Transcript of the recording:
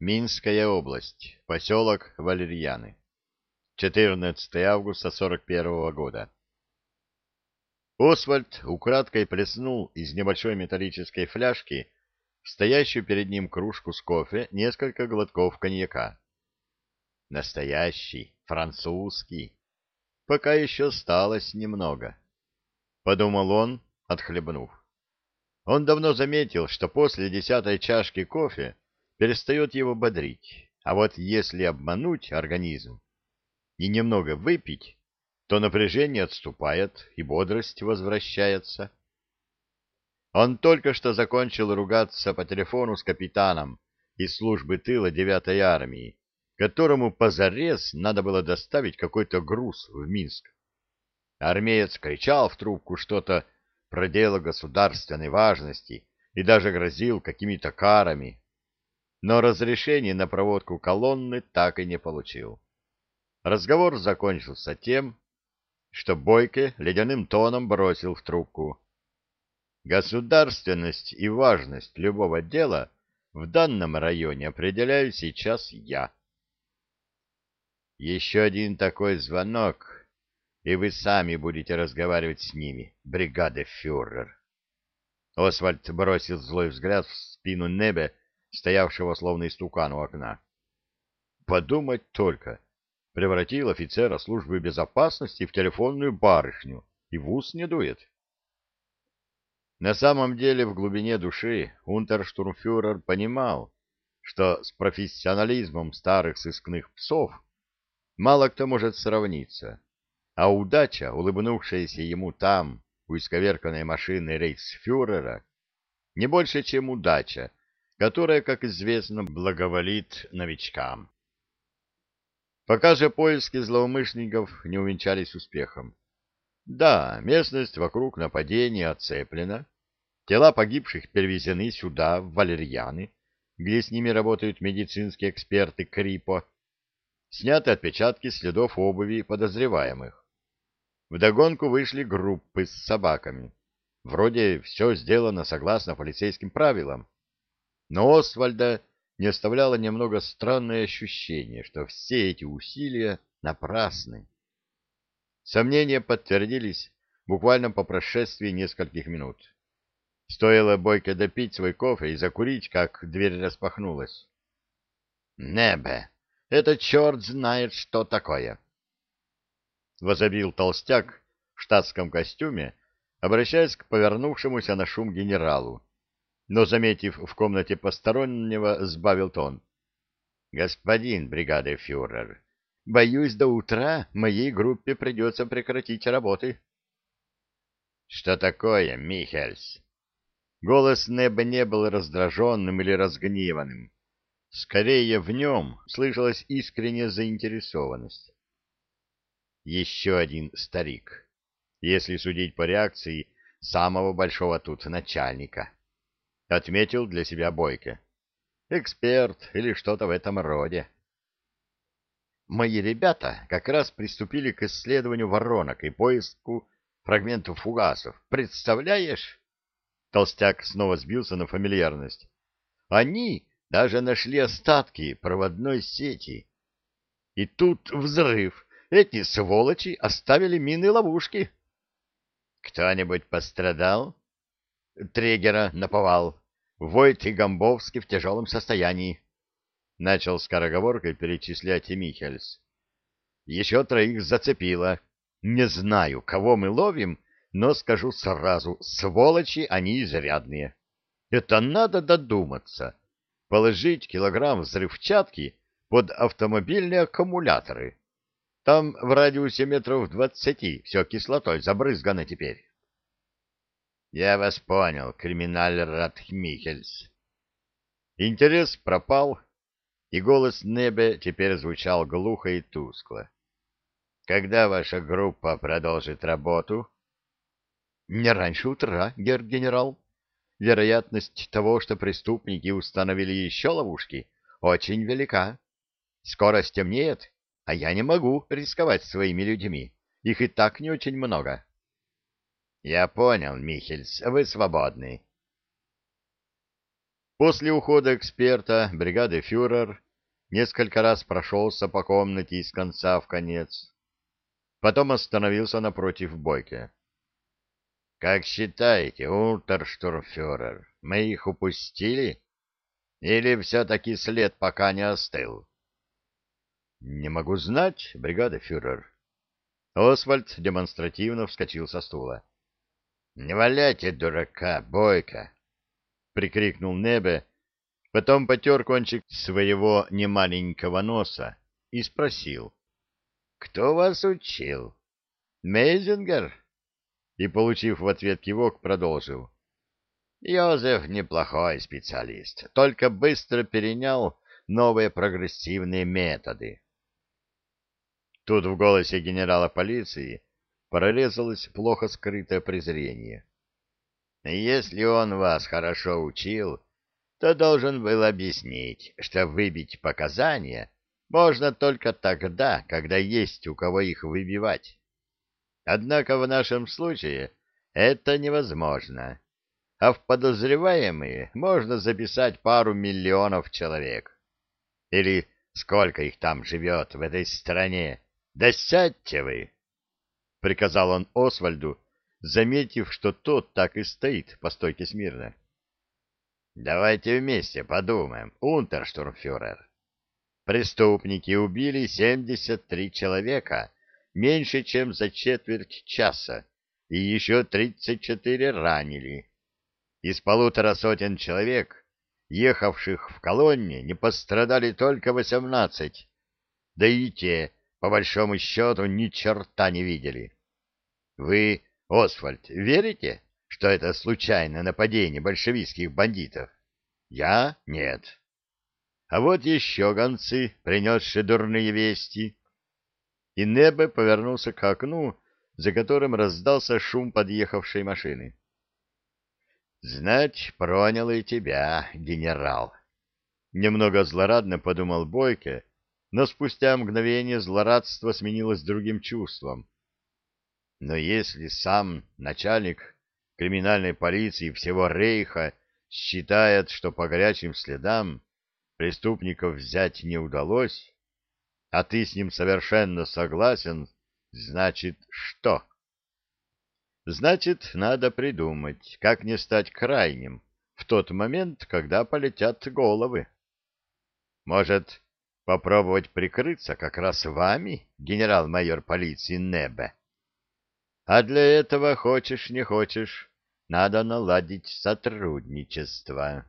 Минская область, поселок Валерьяны. 14 августа 41 года. Освальд украдкой плеснул из небольшой металлической фляжки в стоящую перед ним кружку с кофе несколько глотков коньяка. Настоящий, французский. Пока еще осталось немного. Подумал он, отхлебнув. Он давно заметил, что после десятой чашки кофе перестает его бодрить, а вот если обмануть организм и немного выпить, то напряжение отступает и бодрость возвращается. Он только что закончил ругаться по телефону с капитаном из службы тыла 9-й армии, которому позарез надо было доставить какой-то груз в Минск. Армеец кричал в трубку что-то про дело государственной важности и даже грозил какими-то карами, но разрешение на проводку колонны так и не получил. Разговор закончился тем, что Бойке ледяным тоном бросил в трубку. Государственность и важность любого дела в данном районе определяю сейчас я. Еще один такой звонок, и вы сами будете разговаривать с ними, бригада фюрер. Освальд бросил злой взгляд в спину Небе, стоявшего словно истукан у окна. Подумать только, превратил офицера службы безопасности в телефонную барышню и в ус не дует. На самом деле в глубине души унтерштурмфюрер понимал, что с профессионализмом старых сыскных псов мало кто может сравниться а удача, улыбнувшаяся ему там, у исковерканной машины рейхсфюрера, не больше, чем удача, которая, как известно, благоволит новичкам. Пока же поиски злоумышленников не увенчались успехом. Да, местность вокруг нападения оцеплена, тела погибших перевезены сюда, в Валерьяны, где с ними работают медицинские эксперты КРИПО, сняты отпечатки следов обуви подозреваемых. Вдогонку вышли группы с собаками. Вроде все сделано согласно полицейским правилам. Но Освальда не оставляло немного странное ощущение, что все эти усилия напрасны. Сомнения подтвердились буквально по прошествии нескольких минут. Стоило Бойко допить свой кофе и закурить, как дверь распахнулась. «Небе! Это черт знает, что такое!» возобил толстяк в штатском костюме, обращаясь к повернувшемуся на шум генералу, но, заметив в комнате постороннего, сбавил тон. — Господин бригадефюрер, боюсь, до утра моей группе придется прекратить работы. — Что такое, Михельс? Голос Неба не был раздраженным или разгневанным. Скорее, в нем слышалась искренняя заинтересованность еще один старик, если судить по реакции самого большого тут начальника. Отметил для себя Бойко. Эксперт или что-то в этом роде. Мои ребята как раз приступили к исследованию воронок и поиску фрагментов фугасов. Представляешь? Толстяк снова сбился на фамильярность. Они даже нашли остатки проводной сети. И тут взрыв эти сволочи оставили мины-ловушки. Кто-нибудь пострадал? Трегера наповал. Войт и Гомбовский в тяжелом состоянии. Начал скороговоркой перечислять и Михельс. Еще троих зацепило. Не знаю, кого мы ловим, но скажу сразу, сволочи они изрядные. Это надо додуматься. Положить килограмм взрывчатки под автомобильные аккумуляторы. Там в радиусе метров двадцати все кислотой забрызгано теперь. — Я вас понял, криминаль Радхмихельс. Интерес пропал, и голос Небе теперь звучал глухо и тускло. — Когда ваша группа продолжит работу? — Не раньше утра, герр-генерал. Вероятность того, что преступники установили еще ловушки, очень велика. Скоро стемнеет, а я не могу рисковать своими людьми. Их и так не очень много. — Я понял, Михельс, вы свободны. После ухода эксперта бригады фюрер несколько раз прошелся по комнате из конца в конец. Потом остановился напротив Бойке. — Как считаете, унтерштурмфюрер, мы их упустили? Или все-таки след пока не остыл? — Не могу знать, бригада фюрер. Освальд демонстративно вскочил со стула. — Не валяйте дурака, Бойко! — прикрикнул Небе, потом потер кончик своего немаленького носа и спросил. — Кто вас учил? — Мейзингер? И, получив в ответ кивок, продолжил. — Йозеф неплохой специалист, только быстро перенял новые прогрессивные методы. Тут в голосе генерала полиции прорезалось плохо скрытое презрение. «Если он вас хорошо учил, то должен был объяснить, что выбить показания можно только тогда, когда есть у кого их выбивать. Однако в нашем случае это невозможно, а в подозреваемые можно записать пару миллионов человек. Или сколько их там живет в этой стране, да вы! — приказал он Освальду, заметив, что тот так и стоит по стойке смирно. — Давайте вместе подумаем, унтерштурмфюрер. Преступники убили 73 человека меньше, чем за четверть часа, и еще 34 ранили. Из полутора сотен человек, ехавших в колонне, не пострадали только 18, да и те по большому счету ни черта не видели. Вы, Освальд, верите, что это случайное нападение большевистских бандитов? Я — нет. А вот еще гонцы, принесшие дурные вести. И Небе повернулся к окну, за которым раздался шум подъехавшей машины. — Знать, пронял и тебя, генерал. Немного злорадно подумал Бойко, но спустя мгновение злорадство сменилось другим чувством. Но если сам начальник криминальной полиции всего Рейха считает, что по горячим следам преступников взять не удалось, а ты с ним совершенно согласен, значит что? Значит, надо придумать, как не стать крайним в тот момент, когда полетят головы. Может, попробовать прикрыться как раз вами, генерал-майор полиции Небе. А для этого, хочешь не хочешь, надо наладить сотрудничество.